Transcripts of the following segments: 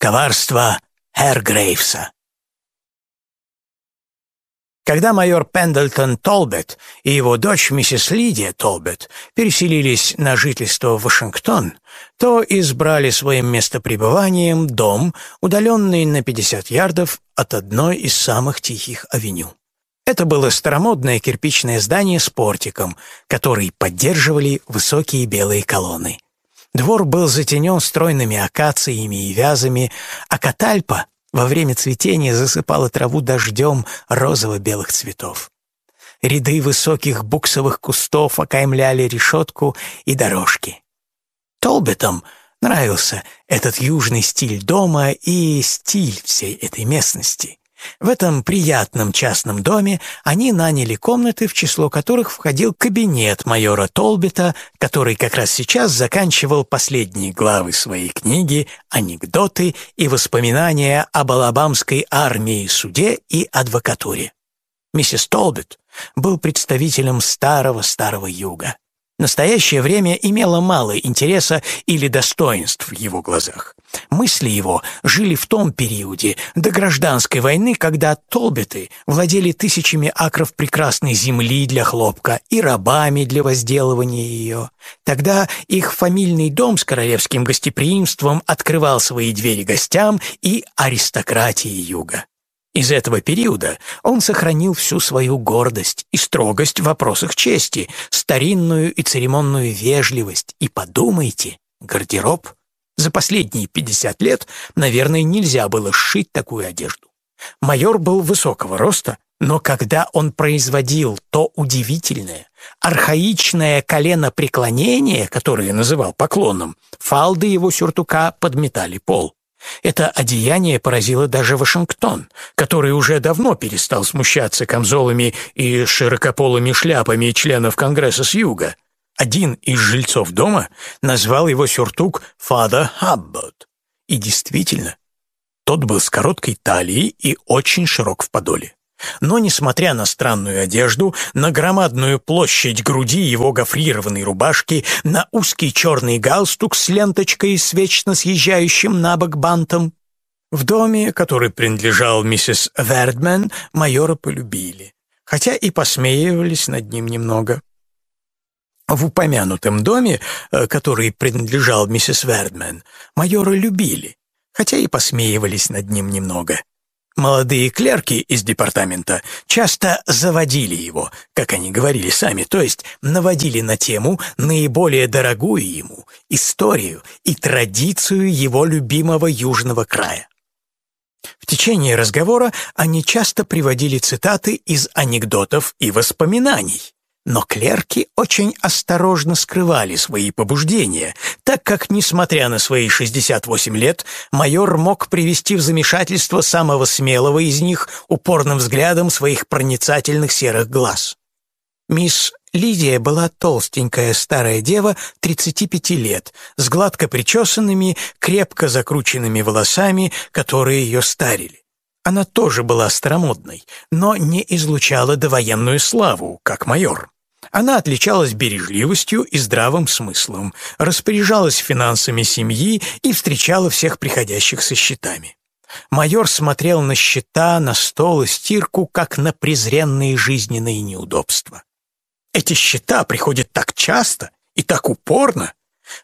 коварство Грейвса. Когда майор Пендлтон Толбет и его дочь миссис Лидия Толбет переселились на жительство в Вашингтон, то избрали своим местопребыванием дом, удаленный на 50 ярдов от одной из самых тихих авеню. Это было старомодное кирпичное здание с портиком, который поддерживали высокие белые колонны. Двор был затенен стройными акациями и вязами, а Катальпа во время цветения засыпала траву дождем розово-белых цветов. Ряды высоких буксовых кустов окаймляли решетку и дорожки. Толбетам нравился этот южный стиль дома и стиль всей этой местности. В этом приятном частном доме они наняли комнаты, в число которых входил кабинет майора Толбета, который как раз сейчас заканчивал последние главы своей книги «Анекдоты и воспоминания об алабамской армии, суде и адвокатуре». Миссис Толбет был представителем старого-старого юга настоящее время имело мало интереса или достоинств в его глазах. Мысли его жили в том периоде до гражданской войны, когда толбеты владели тысячами акров прекрасной земли для хлопка и рабами для возделывания ее. Тогда их фамильный дом с королевским гостеприимством открывал свои двери гостям и аристократии юга. Из этого периода он сохранил всю свою гордость и строгость в вопросах чести, старинную и церемонную вежливость и, подумайте, гардероб. За последние 50 лет, наверное, нельзя было сшить такую одежду. Майор был высокого роста, но когда он производил то удивительное, архаичное коленопреклонение, которое называл поклоном, фалды его сюртука подметали пол. Это одеяние поразило даже Вашингтон, который уже давно перестал смущаться камзолами и широкополыми шляпами членов Конгресса с юга. Один из жильцов дома назвал его сюртук «Фада Хаббот». И действительно, тот был с короткой талией и очень широк в подоле. Но, несмотря на странную одежду, на громадную площадь груди его гофрированной рубашки, на узкий черный галстук с ленточкой с вечно съезжающим на бок бантом, в доме, который принадлежал миссис Вердмен, майора полюбили, хотя и посмеивались над ним немного. В упомянутом доме, э, который принадлежал миссис Вердмен, майора любили, хотя и посмеивались над ним немного. Молодые клерки из департамента часто заводили его, как они говорили сами, то есть наводили на тему, наиболее дорогую ему, историю и традицию его любимого южного края. В течение разговора они часто приводили цитаты из анекдотов и воспоминаний. Но клерки очень осторожно скрывали свои побуждения, так как, несмотря на свои 68 лет, майор мог привести в замешательство самого смелого из них упорным взглядом своих проницательных серых глаз. Мисс Лидия была толстенькая старая дева 35 лет, с гладко причесанными, крепко закрученными волосами, которые ее старили. Она тоже была старомодной, но не излучала довоенную славу, как майор. Она отличалась бережливостью и здравым смыслом, распоряжалась финансами семьи и встречала всех приходящих со счетами. Майор смотрел на счета, на стол и стирку, как на презренные жизненные неудобства. Эти счета приходят так часто и так упорно,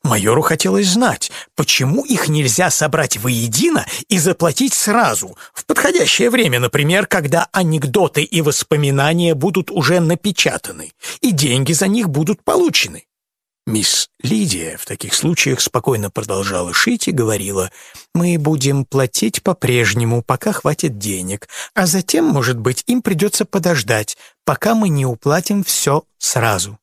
Майору хотелось знать, почему их нельзя собрать воедино и заплатить сразу, в подходящее время, например, когда анекдоты и воспоминания будут уже напечатаны, и деньги за них будут получены. Мисс Лидия в таких случаях спокойно продолжала шить и говорила, «Мы будем платить по-прежнему, пока хватит денег, а затем, может быть, им придется подождать, пока мы не уплатим все сразу».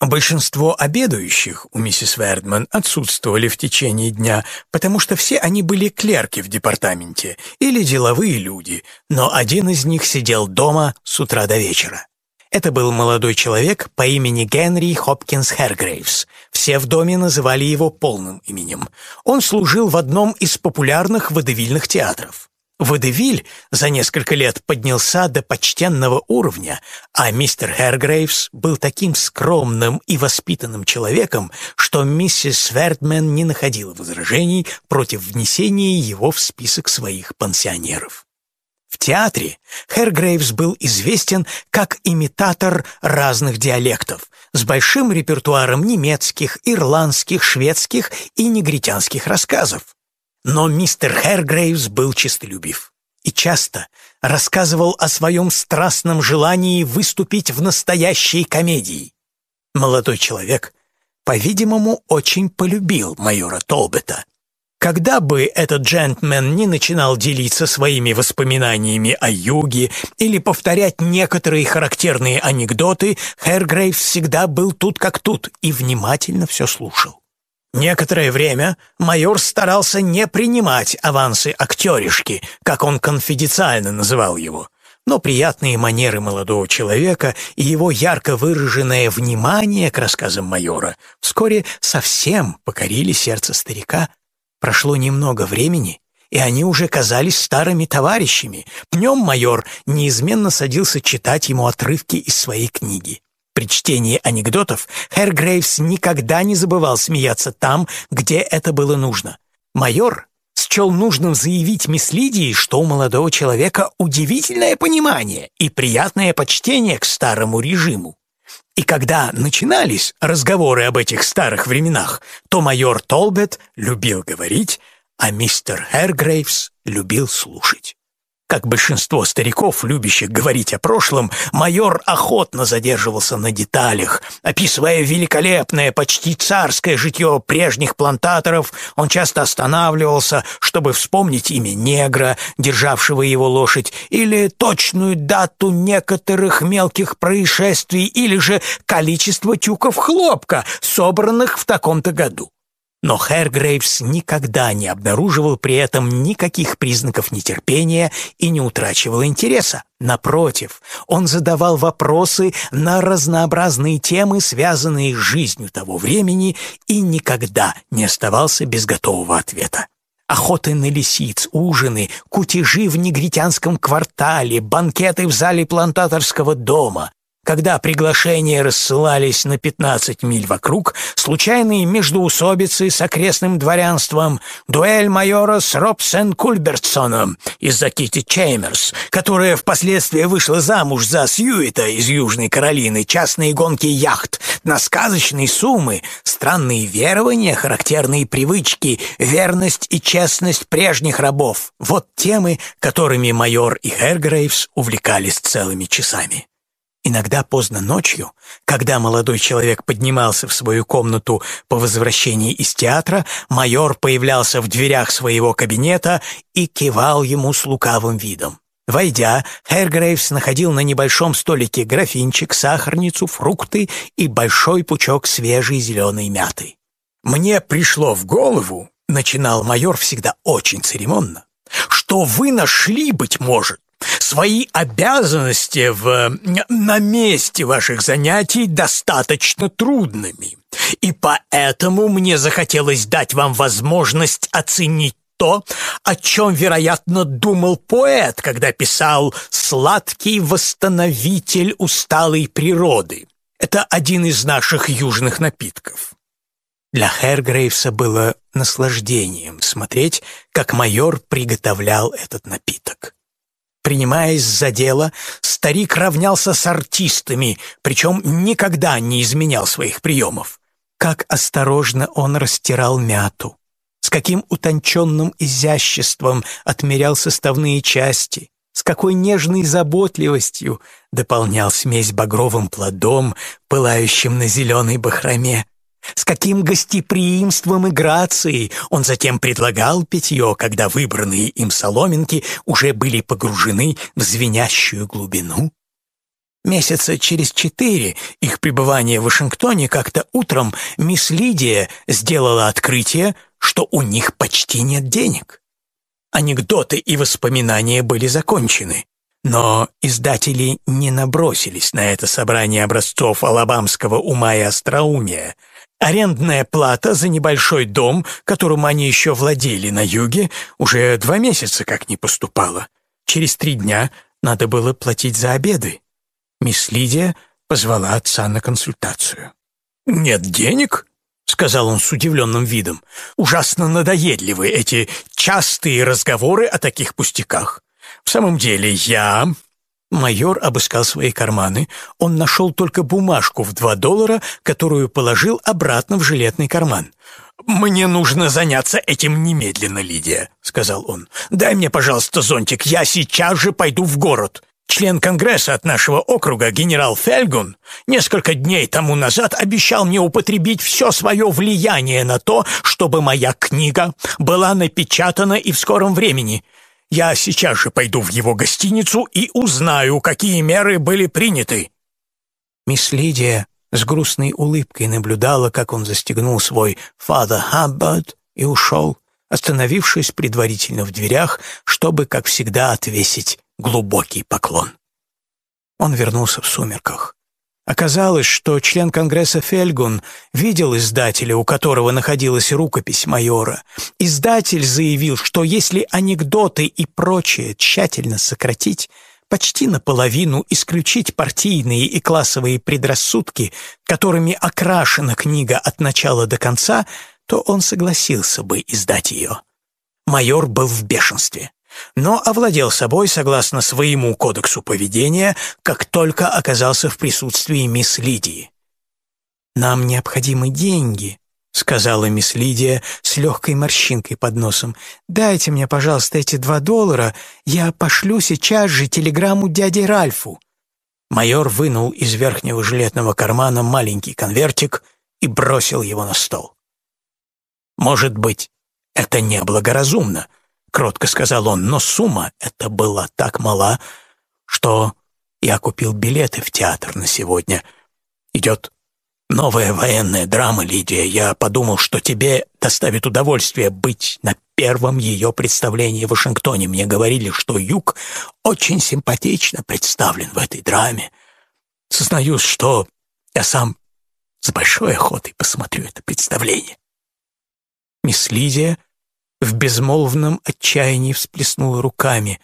Большинство обедающих у миссис Вердман отсутствовали в течение дня, потому что все они были клерки в департаменте или деловые люди, но один из них сидел дома с утра до вечера. Это был молодой человек по имени Генри Хопкинс Хергрейвс. Все в доме называли его полным именем. Он служил в одном из популярных водевильных театров. Водевиль за несколько лет поднялся до почтенного уровня, а мистер Хергрейвс был таким скромным и воспитанным человеком, что миссис Свердмен не находила возражений против внесения его в список своих пансионеров. В театре Хергрейвс был известен как имитатор разных диалектов, с большим репертуаром немецких, ирландских, шведских и негритянских рассказов. Но мистер Хергрейвс был честолюбив и часто рассказывал о своем страстном желании выступить в настоящей комедии. Молодой человек, по-видимому, очень полюбил майора Толбета. Когда бы этот джентльмен не начинал делиться своими воспоминаниями о юге или повторять некоторые характерные анекдоты, Хергрейв всегда был тут как тут и внимательно все слушал. Некоторое время майор старался не принимать авансы актеришки, как он конфиденциально называл его, но приятные манеры молодого человека и его ярко выраженное внимание к рассказам майора вскоре совсем покорили сердце старика. Прошло немного времени, и они уже казались старыми товарищами. Днем майор неизменно садился читать ему отрывки из своей книги. При чтении анекдотов Хэр Грейвс никогда не забывал смеяться там, где это было нужно. Майор счел нужным заявить мисс Лидии, что у молодого человека удивительное понимание и приятное почтение к старому режиму. И когда начинались разговоры об этих старых временах, то майор Толбет любил говорить, а мистер Хергрейвс любил слушать. Как большинство стариков, любящих говорить о прошлом, майор охотно задерживался на деталях. Описывая великолепное, почти царское житье прежних плантаторов, он часто останавливался, чтобы вспомнить имя негра, державшего его лошадь, или точную дату некоторых мелких происшествий, или же количество тюков хлопка, собранных в таком-то году. Но Хэргрейвс никогда не обнаруживал при этом никаких признаков нетерпения и не утрачивал интереса. Напротив, он задавал вопросы на разнообразные темы, связанные с жизнью того времени, и никогда не оставался без готового ответа. Охоты на лисиц, ужины, кутежи в негритянском квартале, банкеты в зале плантаторского дома, когда приглашения рассылались на 15 миль вокруг, случайные междоусобицы с окрестным дворянством, дуэль майора с Робсен Кульбертсоном из-за Кити Чеймерс, которая впоследствии вышла замуж за Сьюита из Южной Каролины, частные гонки яхт на сказочные суммы, странные верования, характерные привычки, верность и честность прежних рабов — вот темы, которыми майор и Хергрейвс увлекались целыми часами. Иногда поздно ночью, когда молодой человек поднимался в свою комнату по возвращении из театра, майор появлялся в дверях своего кабинета и кивал ему с лукавым видом. Войдя, Хергрейвс находил на небольшом столике графинчик, сахарницу, фрукты и большой пучок свежей зеленой мяты. «Мне пришло в голову», — начинал майор всегда очень церемонно, «что вы нашли, быть может, свои обязанности в, на месте ваших занятий достаточно трудными. И поэтому мне захотелось дать вам возможность оценить то, о чем, вероятно, думал поэт, когда писал «Сладкий восстановитель усталой природы». Это один из наших южных напитков. Для Хергрейвса было наслаждением смотреть, как майор приготовлял этот напиток. Принимаясь за дело, старик равнялся с артистами, причем никогда не изменял своих приемов. Как осторожно он растирал мяту, с каким утонченным изяществом отмерял составные части, с какой нежной заботливостью дополнял смесь багровым плодом, пылающим на зеленой бахроме. С каким гостеприимством и грацией он затем предлагал питье, когда выбранные им соломинки уже были погружены в звенящую глубину? Месяца через четыре их пребывания в Вашингтоне как-то утром мисс Лидия сделала открытие, что у них почти нет денег. Анекдоты и воспоминания были закончены, но издатели не набросились на это собрание образцов алабамского ума и остроумия, Арендная плата за небольшой дом, которым они еще владели на юге, уже два месяца как не поступала. Через три дня надо было платить за обеды. Мисс Лидия позвала отца на консультацию. «Нет денег?» — сказал он с удивленным видом. «Ужасно надоедливы эти частые разговоры о таких пустяках. В самом деле я Майор обыскал свои карманы. Он нашел только бумажку в два доллара, которую положил обратно в жилетный карман. «Мне нужно заняться этим немедленно, Лидия», — сказал он. «Дай мне, пожалуйста, зонтик, я сейчас же пойду в город». Член Конгресса от нашего округа генерал Фельгун несколько дней тому назад обещал мне употребить все свое влияние на то, чтобы моя книга была напечатана и в скором времени. Я сейчас же пойду в его гостиницу и узнаю, какие меры были приняты». Мисс Лидия с грустной улыбкой наблюдала, как он застегнул свой «Father Hubbard» и ушел, остановившись предварительно в дверях, чтобы, как всегда, отвесить глубокий поклон. Он вернулся в сумерках. Оказалось, что член Конгресса Фельгун видел издателя, у которого находилась рукопись майора. Издатель заявил, что если анекдоты и прочее тщательно сократить, почти наполовину исключить партийные и классовые предрассудки, которыми окрашена книга от начала до конца, то он согласился бы издать ее. Майор был в бешенстве но овладел собой согласно своему кодексу поведения, как только оказался в присутствии мисс Лидии. «Нам необходимы деньги», — сказала мисс Лидия с легкой морщинкой под носом. «Дайте мне, пожалуйста, эти два доллара, я пошлю сейчас же телеграмму дяде Ральфу». Майор вынул из верхнего жилетного кармана маленький конвертик и бросил его на стол. «Может быть, это неблагоразумно», — кротко сказал он, но сумма эта была так мала, что я купил билеты в театр на сегодня. Идет новая военная драма, Лидия. Я подумал, что тебе доставит удовольствие быть на первом ее представлении в Вашингтоне. Мне говорили, что Юг очень симпатично представлен в этой драме. Сознаюсь, что я сам с большой охотой посмотрю это представление. Мисс Лидия в безмолвном отчаянии всплеснула руками.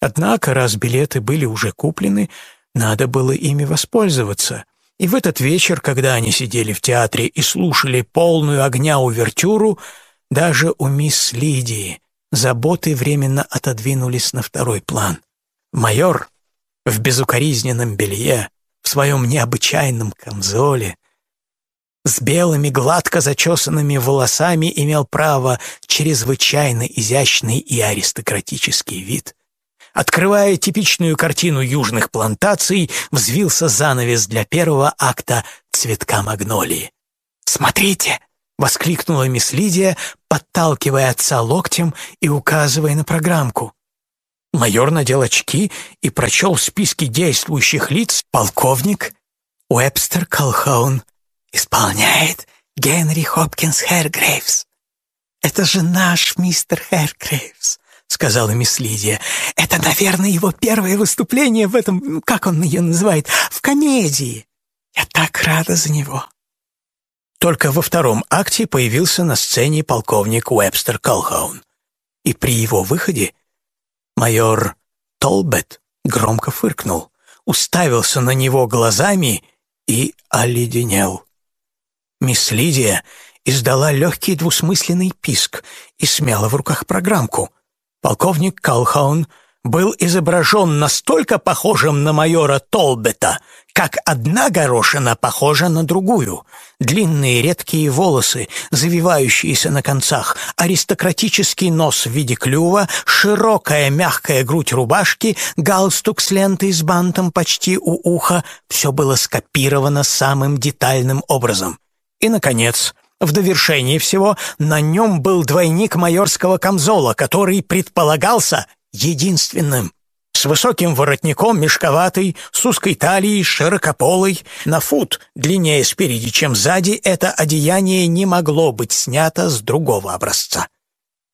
Однако, раз билеты были уже куплены, надо было ими воспользоваться. И в этот вечер, когда они сидели в театре и слушали полную огня увертюру, даже у мисс Лидии заботы временно отодвинулись на второй план. Майор в безукоризненном белье, в своем необычайном камзоле, с белыми гладко зачесанными волосами имел право чрезвычайно изящный и аристократический вид. Открывая типичную картину южных плантаций, взвился занавес для первого акта «Цветка магнолии». «Смотрите!» — воскликнула мисс Лидия, подталкивая отца локтем и указывая на программку. Майор надел очки и прочел в списке действующих лиц полковник Уэбстер Колхаун, исполняет Генри Хопкинс Хэргрейвс. Это же наш мистер Хэргрейвс, сказала мисс Лидия. Это, наверное, его первое выступление в этом, как он ее называет, в комедии. Я так рада за него. Только во втором акте появился на сцене полковник Уэбстер Колхаун. И при его выходе майор Толбет громко фыркнул, уставился на него глазами и оледенел. Мисс Лидия издала легкий двусмысленный писк и смяла в руках программку. Полковник Калхаун был изображен настолько похожим на майора Толбета, как одна горошина похожа на другую. Длинные редкие волосы, завивающиеся на концах, аристократический нос в виде клюва, широкая мягкая грудь рубашки, галстук с лентой с бантом почти у уха — все было скопировано самым детальным образом. И, наконец, в довершении всего, на нем был двойник майорского камзола, который предполагался единственным. С высоким воротником, мешковатый, с узкой талией, широкополой, на фут длиннее спереди, чем сзади, это одеяние не могло быть снято с другого образца.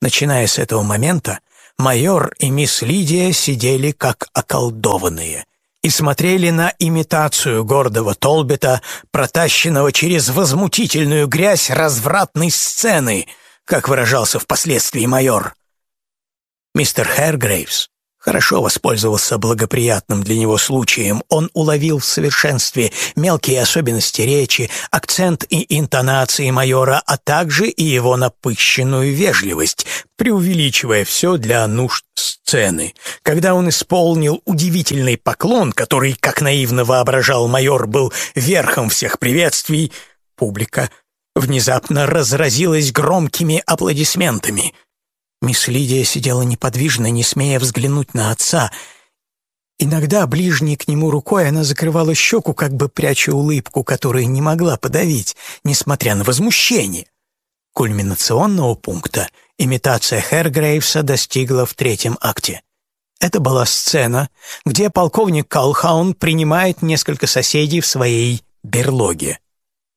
Начиная с этого момента, майор и мисс Лидия сидели как околдованные. И смотрели на имитацию гордого Толбета, протащенного через возмутительную грязь развратной сцены, как выражался впоследствии майор. Мистер Хэргрейвс хорошо воспользовался благоприятным для него случаем. Он уловил в совершенстве мелкие особенности речи, акцент и интонации майора, а также и его напыщенную вежливость, преувеличивая все для нужд сцены. Когда он исполнил удивительный поклон, который, как наивно воображал майор, был верхом всех приветствий, публика внезапно разразилась громкими аплодисментами — Мисс Лидия сидела неподвижно, не смея взглянуть на отца. Иногда, ближней к нему рукой, она закрывала щеку, как бы пряча улыбку, которую не могла подавить, несмотря на возмущение. Кульминационного пункта имитация Хергрейвса достигла в третьем акте. Это была сцена, где полковник Калхаун принимает несколько соседей в своей берлоге.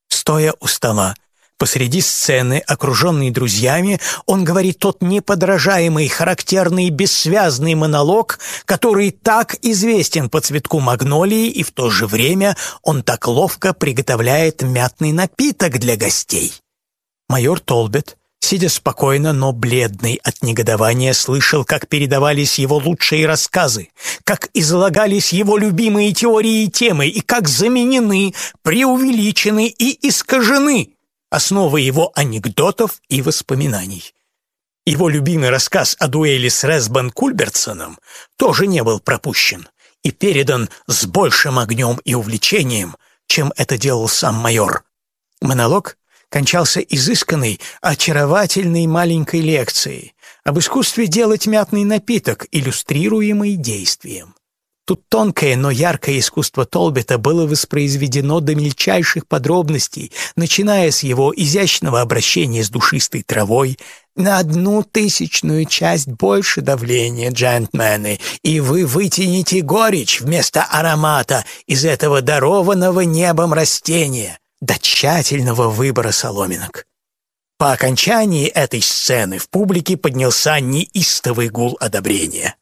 Стоя у стола, Посреди сцены, окруженный друзьями, он говорит тот неподражаемый, характерный, бессвязный монолог, который так известен по цветку магнолии, и в то же время он так ловко приготовляет мятный напиток для гостей. Майор Толбет, сидя спокойно, но бледный от негодования, слышал, как передавались его лучшие рассказы, как излагались его любимые теории и темы, и как заменены, преувеличены и искажены основа его анекдотов и воспоминаний. Его любимый рассказ о дуэли с Ресбан Кульбертсоном тоже не был пропущен и передан с большим огнем и увлечением, чем это делал сам майор. Монолог кончался изысканной, очаровательной маленькой лекцией об искусстве делать мятный напиток, иллюстрируемый действием. Тут тонкое, но яркое искусство Толбета было воспроизведено до мельчайших подробностей, начиная с его изящного обращения с душистой травой, на одну тысячную часть больше давления, джентльмены, и вы вытянете горечь вместо аромата из этого дарованного небом растения до тщательного выбора соломинок. По окончании этой сцены в публике поднялся неистовый гул одобрения.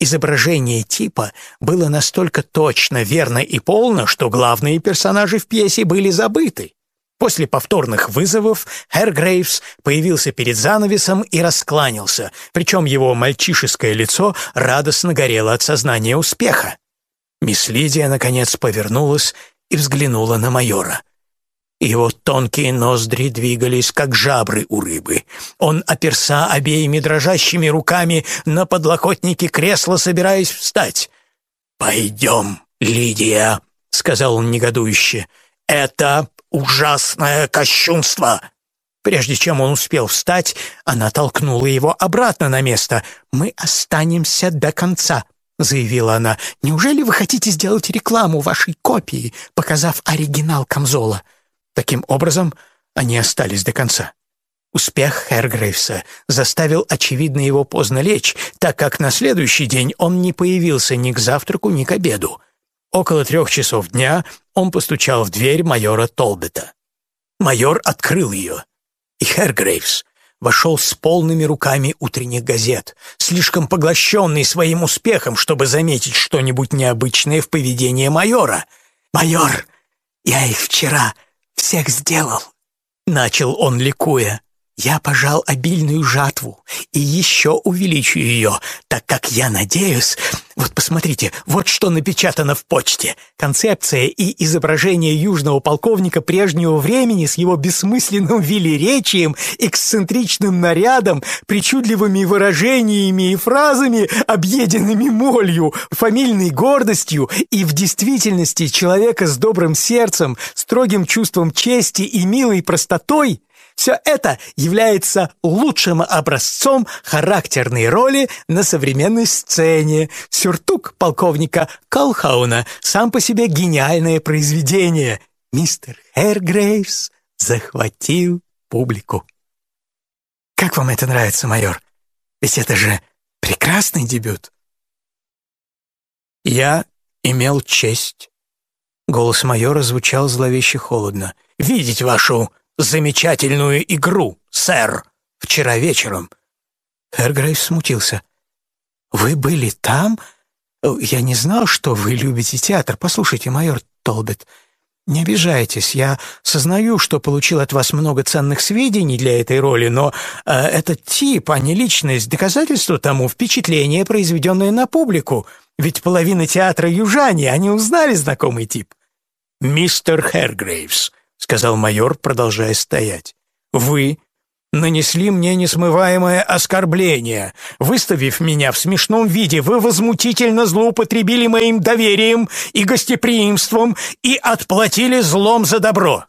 Изображение типа было настолько точно, верно и полно, что главные персонажи в пьесе были забыты. После повторных вызовов Хэр Грейвс появился перед занавесом и раскланялся, причем его мальчишеское лицо радостно горело от сознания успеха. Мисс Лидия, наконец, повернулась и взглянула на майора. Его тонкие ноздри двигались, как жабры у рыбы. Он оперся обеими дрожащими руками на подлокотники кресла, собираясь встать. «Пойдем, Лидия», — сказал он негодующе. «Это ужасное кощунство!» Прежде чем он успел встать, она толкнула его обратно на место. «Мы останемся до конца», — заявила она. «Неужели вы хотите сделать рекламу вашей копии, показав оригинал Камзола?» Таким образом, они остались до конца. Успех Хергрейвса заставил, очевидно, его поздно лечь, так как на следующий день он не появился ни к завтраку, ни к обеду. Около трех часов дня он постучал в дверь майора Толбета. Майор открыл ее, и Хергрейвс вошел с полными руками утренних газет, слишком поглощенный своим успехом, чтобы заметить что-нибудь необычное в поведении майора. «Майор, я их вчера всех сделал!» Начал он ликуя. Я пожал обильную жатву и еще увеличу ее, так как я надеюсь... Вот посмотрите, вот что напечатано в почте. Концепция и изображение южного полковника прежнего времени с его бессмысленным велеречием, эксцентричным нарядом, причудливыми выражениями и фразами, объеденными молью, фамильной гордостью и в действительности человека с добрым сердцем, строгим чувством чести и милой простотой — все это является лучшим образцом характерной роли на современной сцене. Сюртук полковника Колхауна сам по себе гениальное произведение. Мистер Хэргрейвс захватил публику. Как вам это нравится, майор? Ведь это же прекрасный дебют. Я имел честь. Голос майора звучал зловеще холодно. «Видеть вашу замечательную игру, сэр, вчера вечером». Эргрейв смутился. «Вы были там? «Я не знал, что вы любите театр. Послушайте, майор Толбет, не обижайтесь. Я сознаю, что получил от вас много ценных сведений для этой роли, но э, этот тип, а не личность, доказательство тому впечатление, произведенное на публику. Ведь половина театра южане, они узнали знакомый тип». «Мистер Хергрейвс», — сказал майор, продолжая стоять, — «вы нанесли мне несмываемое оскорбление. Выставив меня в смешном виде, вы возмутительно злоупотребили моим доверием и гостеприимством и отплатили злом за добро.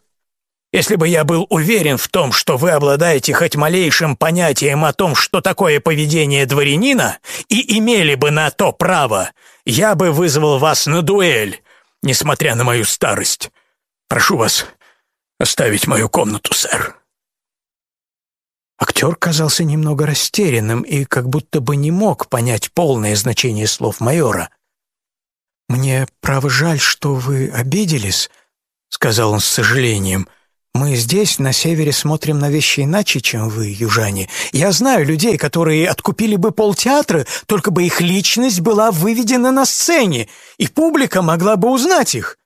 Если бы я был уверен в том, что вы обладаете хоть малейшим понятием о том, что такое поведение дворянина, и имели бы на то право, я бы вызвал вас на дуэль, несмотря на мою старость. Прошу вас оставить мою комнату, сэр». Актер казался немного растерянным и как будто бы не мог понять полное значение слов майора. «Мне, право, жаль, что вы обиделись», — сказал он с сожалением. «Мы здесь, на севере, смотрим на вещи иначе, чем вы, южане. Я знаю людей, которые откупили бы полтеатра, только бы их личность была выведена на сцене, и публика могла бы узнать их».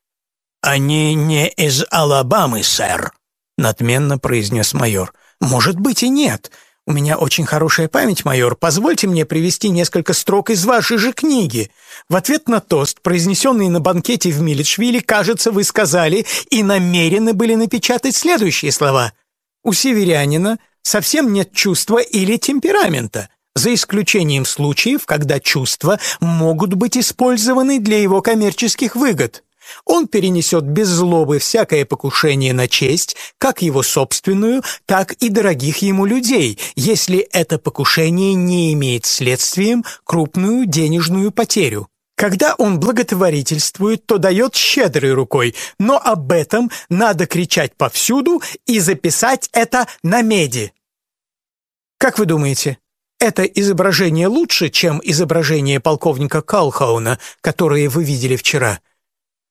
«Они не из Алабамы, сэр», — надменно произнес майор. «Может быть и нет. У меня очень хорошая память, майор. Позвольте мне привести несколько строк из вашей же книги. В ответ на тост, произнесенный на банкете в Милитшвиле, кажется, вы сказали и намерены были напечатать следующие слова. У северянина совсем нет чувства или темперамента, за исключением случаев, когда чувства могут быть использованы для его коммерческих выгод. Он перенесет без злобы всякое покушение на честь, как его собственную, так и дорогих ему людей, если это покушение не имеет следствием крупную денежную потерю. Когда он благотворительствует, то дает щедрой рукой, но об этом надо кричать повсюду и записать это на меди. Как вы думаете, это изображение лучше, чем изображение полковника Калхауна, которое вы видели вчера?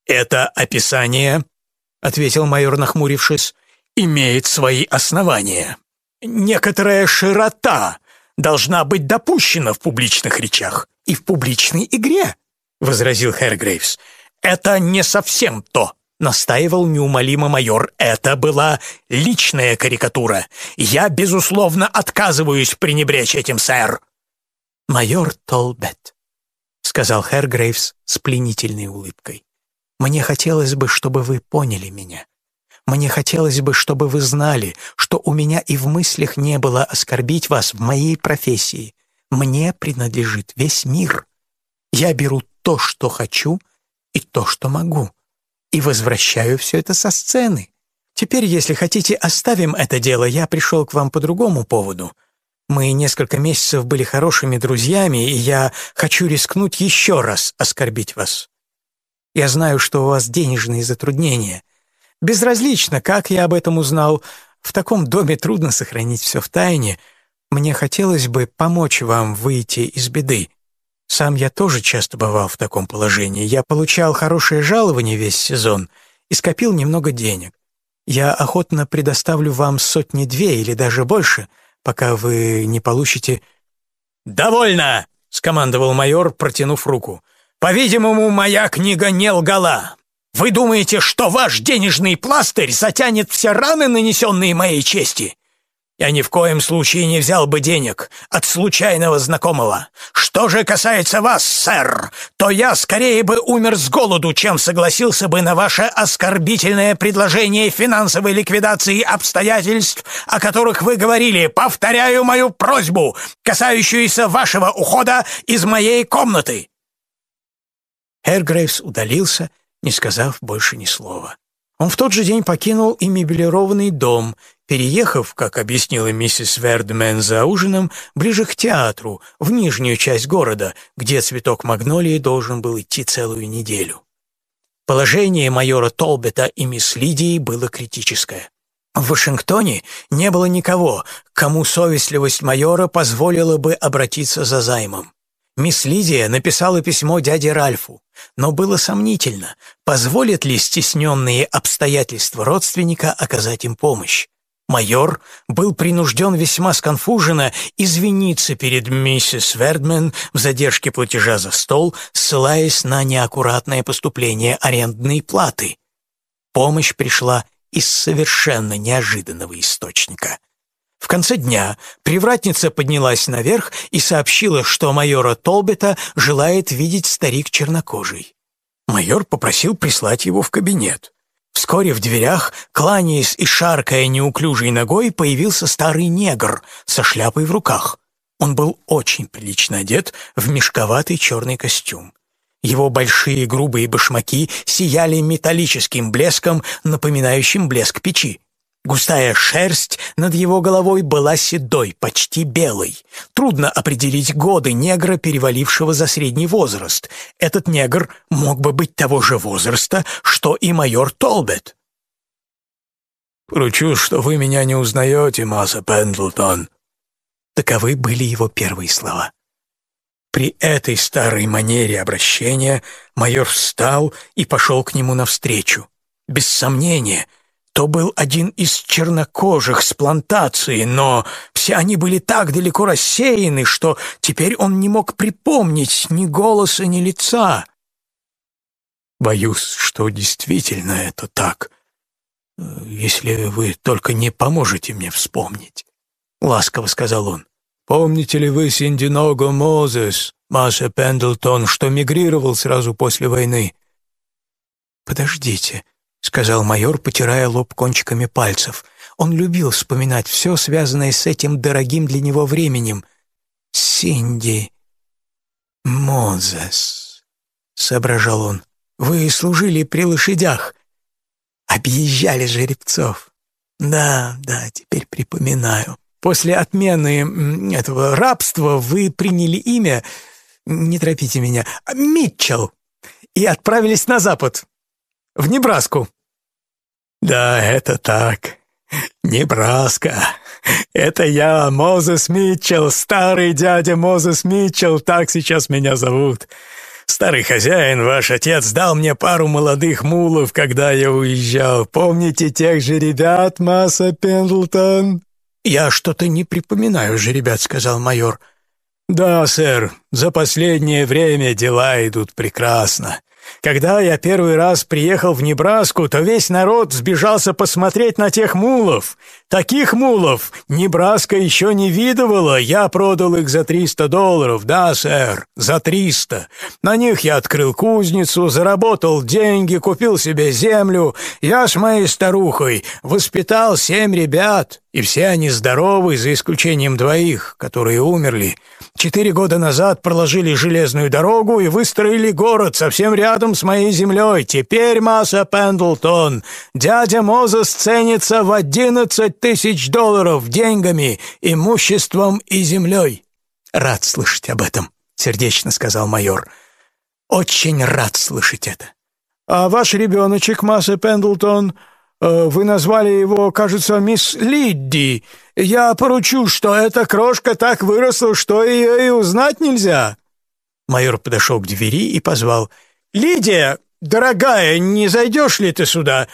«Это описание», — ответил майор, нахмурившись, — «имеет свои основания. Некоторая широта должна быть допущена в публичных речах и в публичной игре», — возразил Herr Грейвс. «Это не совсем то», — настаивал неумолимо майор. «Это была личная карикатура. Я, безусловно, отказываюсь пренебречь этим, сэр». «Майор Толбет», — сказал Herr Грейвс с пленительной улыбкой. Мне хотелось бы, чтобы вы поняли меня. Мне хотелось бы, чтобы вы знали, что у меня и в мыслях не было оскорбить вас в моей профессии. Мне принадлежит весь мир. Я беру то, что хочу, и то, что могу, и возвращаю все это со сцены. Теперь, если хотите, оставим это дело. Я пришел к вам по другому поводу. Мы несколько месяцев были хорошими друзьями, и я хочу рискнуть еще раз оскорбить вас. Я знаю, что у вас денежные затруднения. Безразлично, как я об этом узнал. В таком доме трудно сохранить все в тайне. Мне хотелось бы помочь вам выйти из беды. Сам я тоже часто бывал в таком положении. Я получал хорошее жалование весь сезон и скопил немного денег. Я охотно предоставлю вам сотни-две или даже больше, пока вы не получите...» «Довольно!» — скомандовал майор, протянув руку. По-видимому, моя книга не лгала. Вы думаете, что ваш денежный пластырь затянет все раны, нанесенные моей чести? Я ни в коем случае не взял бы денег от случайного знакомого. Что же касается вас, сэр, то я скорее бы умер с голоду, чем согласился бы на ваше оскорбительное предложение финансовой ликвидации обстоятельств, о которых вы говорили. Повторяю мою просьбу, касающуюся вашего ухода из моей комнаты. Эргрейвс удалился, не сказав больше ни слова. Он в тот же день покинул и мебелированный дом, переехав, как объяснила миссис Вердмен за ужином, ближе к театру, в нижнюю часть города, где цветок магнолии должен был идти целую неделю. Положение майора Толбета и мисс Лидии было критическое. В Вашингтоне не было никого, кому совестливость майора позволила бы обратиться за займом. Мисс Лидия написала письмо дяде Ральфу, но было сомнительно, позволят ли стесненные обстоятельства родственника оказать им помощь. Майор был принужден весьма сконфуженно извиниться перед миссис Вердмен в задержке платежа за стол, ссылаясь на неаккуратное поступление арендной платы. Помощь пришла из совершенно неожиданного источника. В конце дня привратница поднялась наверх и сообщила, что майора Толбета желает видеть старик чернокожий. Майор попросил прислать его в кабинет. Вскоре в дверях, кланяясь и шаркая неуклюжей ногой, появился старый негр со шляпой в руках. Он был очень прилично одет в мешковатый черный костюм. Его большие грубые башмаки сияли металлическим блеском, напоминающим блеск печи. Густая шерсть над его головой была седой, почти белой. Трудно определить годы негра, перевалившего за средний возраст. Этот негр мог бы быть того же возраста, что и майор Толбет. «Поручу, что вы меня не узнаете, масса Пендлтон». Таковы были его первые слова. При этой старой манере обращения майор встал и пошел к нему навстречу. Без сомнения — то был один из чернокожих с плантации, но все они были так далеко рассеяны, что теперь он не мог припомнить ни голоса, ни лица. «Боюсь, что действительно это так, если вы только не поможете мне вспомнить», — ласково сказал он. «Помните ли вы Синдиного Мозес, Маша Пендлтон, что мигрировал сразу после войны?» «Подождите», — сказал майор, потирая лоб кончиками пальцев. Он любил вспоминать все, связанное с этим дорогим для него временем. «Синди Мозес», — соображал он. «Вы служили при лошадях, объезжали жеребцов». «Да, да, теперь припоминаю. После отмены этого рабства вы приняли имя, не торопите меня, Митчелл, и отправились на запад, в Небраску». «Да, это так. Небраска. Это я, Мозес Митчелл, старый дядя Мозес Митчелл, так сейчас меня зовут. Старый хозяин, ваш отец, дал мне пару молодых мулов, когда я уезжал. Помните тех же ребят, Масса Пендлтон?» «Я что-то не припоминаю же ребят», — сказал майор. «Да, сэр, за последнее время дела идут прекрасно. Когда я первый раз приехал в Небраску, то весь народ сбежался посмотреть на тех мулов. Таких мулов Небраска еще не видывала. Я продал их за 300 долларов. Да, сэр, за 300. На них я открыл кузницу, заработал деньги, купил себе землю. Я с моей старухой воспитал семь ребят, и все они здоровы, за исключением двоих, которые умерли. Четыре года назад проложили железную дорогу и выстроили город совсем рядом с моей землей. Теперь, Масса Пендлтон, дядя Мозес ценится в одиннадцать тысяч долларов деньгами, имуществом и землей». «Рад слышать об этом», — сердечно сказал майор. «Очень рад слышать это». «А ваш ребеночек, Масса Пендлтон...» Э, вы назвали его, кажется, мисс Лидди. Я поручу, что эта крошка так выросла, что ее и узнать нельзя». Майор подошел к двери и позвал. «Лидия, дорогая, не зайдешь ли ты сюда?»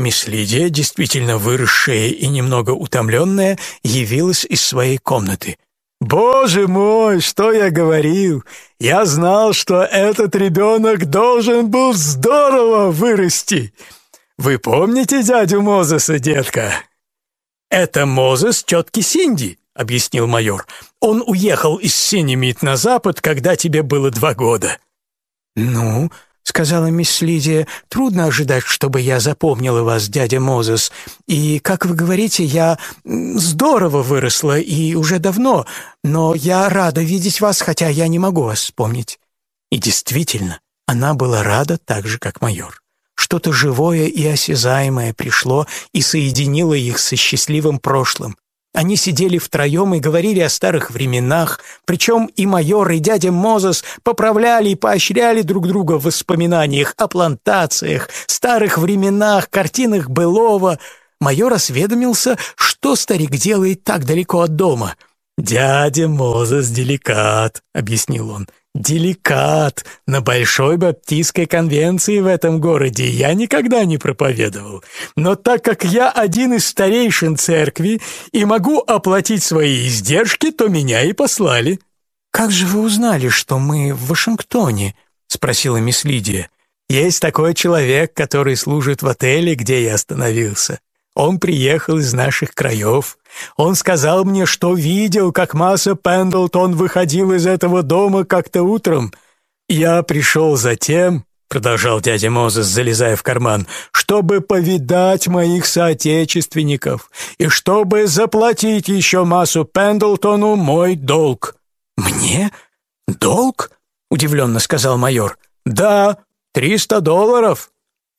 Мисс Лидия, действительно выросшая и немного утомленная, явилась из своей комнаты. «Боже мой, что я говорил! Я знал, что этот ребенок должен был здорово вырасти!» «Вы помните дядю Мозеса, детка?» «Это Мозес тетки Синди», — объяснил майор. «Он уехал из Синемит на запад, когда тебе было два года». «Ну», — сказала мисс Лидия, — «трудно ожидать, чтобы я запомнила вас, дядя Мозес. И, как вы говорите, я здорово выросла и уже давно, но я рада видеть вас, хотя я не могу вас вспомнить». И действительно, она была рада так же, как майор. Что-то живое и осязаемое пришло и соединило их со счастливым прошлым. Они сидели втроем и говорили о старых временах, причем и майор, и дядя Мозес поправляли и поощряли друг друга в воспоминаниях о плантациях, старых временах, картинах былого. Майор осведомился, что старик делает так далеко от дома. «Дядя Мозес деликат», — объяснил он. Деликат на Большой Баптистской конвенции в этом городе я никогда не проповедовал. Но так как я один из старейшин церкви и могу оплатить свои издержки, то меня и послали». «Как же вы узнали, что мы в Вашингтоне?» — спросила мисс Лидия. «Есть такой человек, который служит в отеле, где я остановился. Он приехал из наших краев. Он сказал мне, что видел, как Масса Пендлтон выходил из этого дома как-то утром. Я пришел затем, продолжал дядя Мозес, залезая в карман, чтобы повидать моих соотечественников и чтобы заплатить еще Массу Пендлтону мой долг. «Мне? Долг?» — удивленно сказал майор. «Да, триста долларов».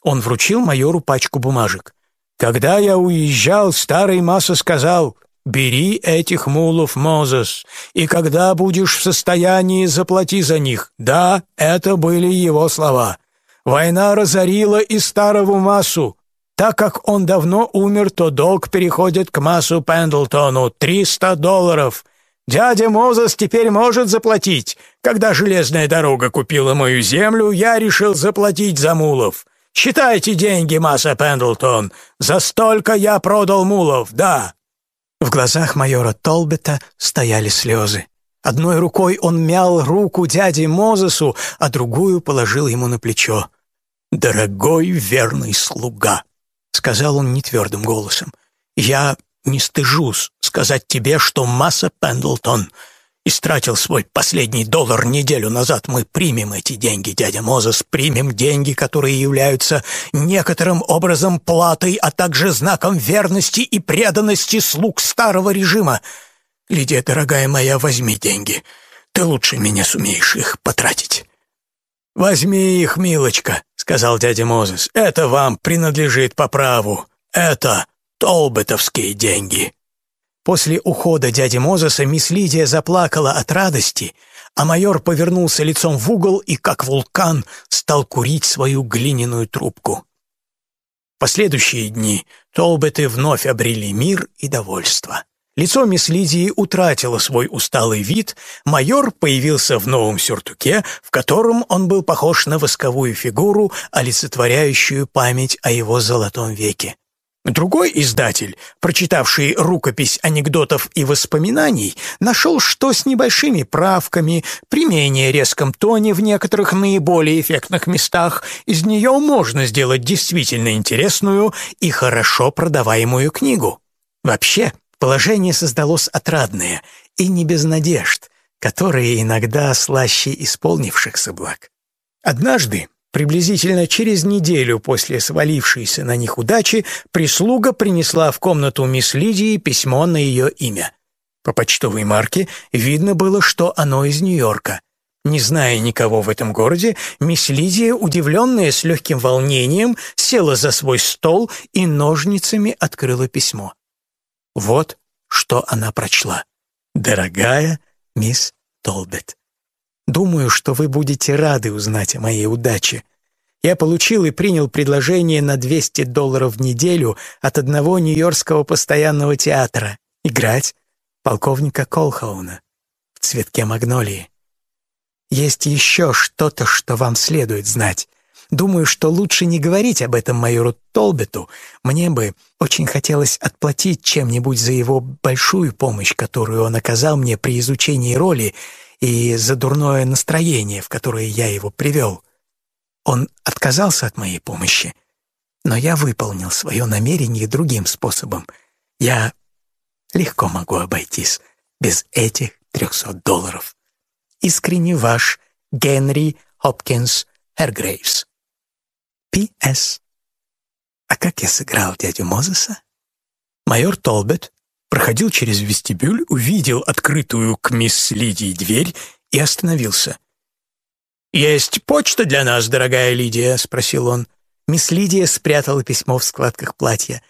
Он вручил майору пачку бумажек. Когда я уезжал, старый Масса сказал, «Бери этих мулов, Мозес, и когда будешь в состоянии, заплати за них». Да, это были его слова. Война разорила и старого Массу. Так как он давно умер, то долг переходит к Массу Пендлтону — триста долларов. Дядя Мозес теперь может заплатить. Когда железная дорога купила мою землю, я решил заплатить за мулов. Считайте деньги, Масса Пендлтон. За столько я продал мулов, да». В глазах майора Толбета стояли слезы. Одной рукой он мял руку дяде Мозесу, а другую положил ему на плечо. «Дорогой верный слуга», — сказал он нетвердым голосом, — «я не стыжусь сказать тебе, что Масса Пендлтон истратил свой последний доллар неделю назад. Мы примем эти деньги, дядя Мозес, примем деньги, которые являются некоторым образом платой, а также знаком верности и преданности слуг старого режима. Лидия, дорогая моя, возьми деньги. Ты лучше меня сумеешь их потратить». «Возьми их, милочка», — сказал дядя Мозес. «Это вам принадлежит по праву. Это толбетовские деньги». После ухода дяди Мозеса мисс Лидия заплакала от радости, а майор повернулся лицом в угол и, как вулкан, стал курить свою глиняную трубку. Последующие дни Толбеты вновь обрели мир и довольство. Лицо мисс Лидии утратило свой усталый вид, майор появился в новом сюртуке, в котором он был похож на восковую фигуру, олицетворяющую память о его золотом веке. Другой издатель, прочитавший рукопись анекдотов и воспоминаний, нашел, что с небольшими правками, при менее резком тоне в некоторых наиболее эффектных местах, из нее можно сделать действительно интересную и хорошо продаваемую книгу. Вообще, положение создалось отрадное и не без надежд, которые иногда слаще исполнившихся благ. Однажды Приблизительно через неделю после свалившейся на них удачи прислуга принесла в комнату мисс Лидии письмо на ее имя. По почтовой марке видно было, что оно из Нью-Йорка. Не зная никого в этом городе, мисс Лидия, удивленная с легким волнением, села за свой стол и ножницами открыла письмо. Вот что она прочла. «Дорогая мисс Толбет, Думаю, что вы будете рады узнать о моей удаче. Я получил и принял предложение на 200 долларов в неделю от одного нью-йоркского постоянного театра играть полковника Колхауна в «Цветке магнолии». Есть еще что-то, что вам следует знать. Думаю, что лучше не говорить об этом майору Толбету. Мне бы очень хотелось отплатить чем-нибудь за его большую помощь, которую он оказал мне при изучении роли, и за дурное настроение, в которое я его привел. Он отказался от моей помощи, но я выполнил свое намерение другим способом. Я легко могу обойтись без этих трехсот долларов. Искренне ваш Генри Хопкинс Хергрейвс. П.С. А как я сыграл дядю Мозеса? Майор Толбет проходил через вестибюль, увидел открытую к мисс Лидии дверь и остановился. «Есть почта для нас, дорогая Лидия?» — спросил он. Мисс Лидия спрятала письмо в складках платья.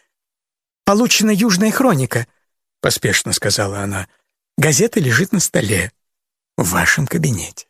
«Получена южная хроника», — поспешно сказала она. «Газета лежит на столе в вашем кабинете».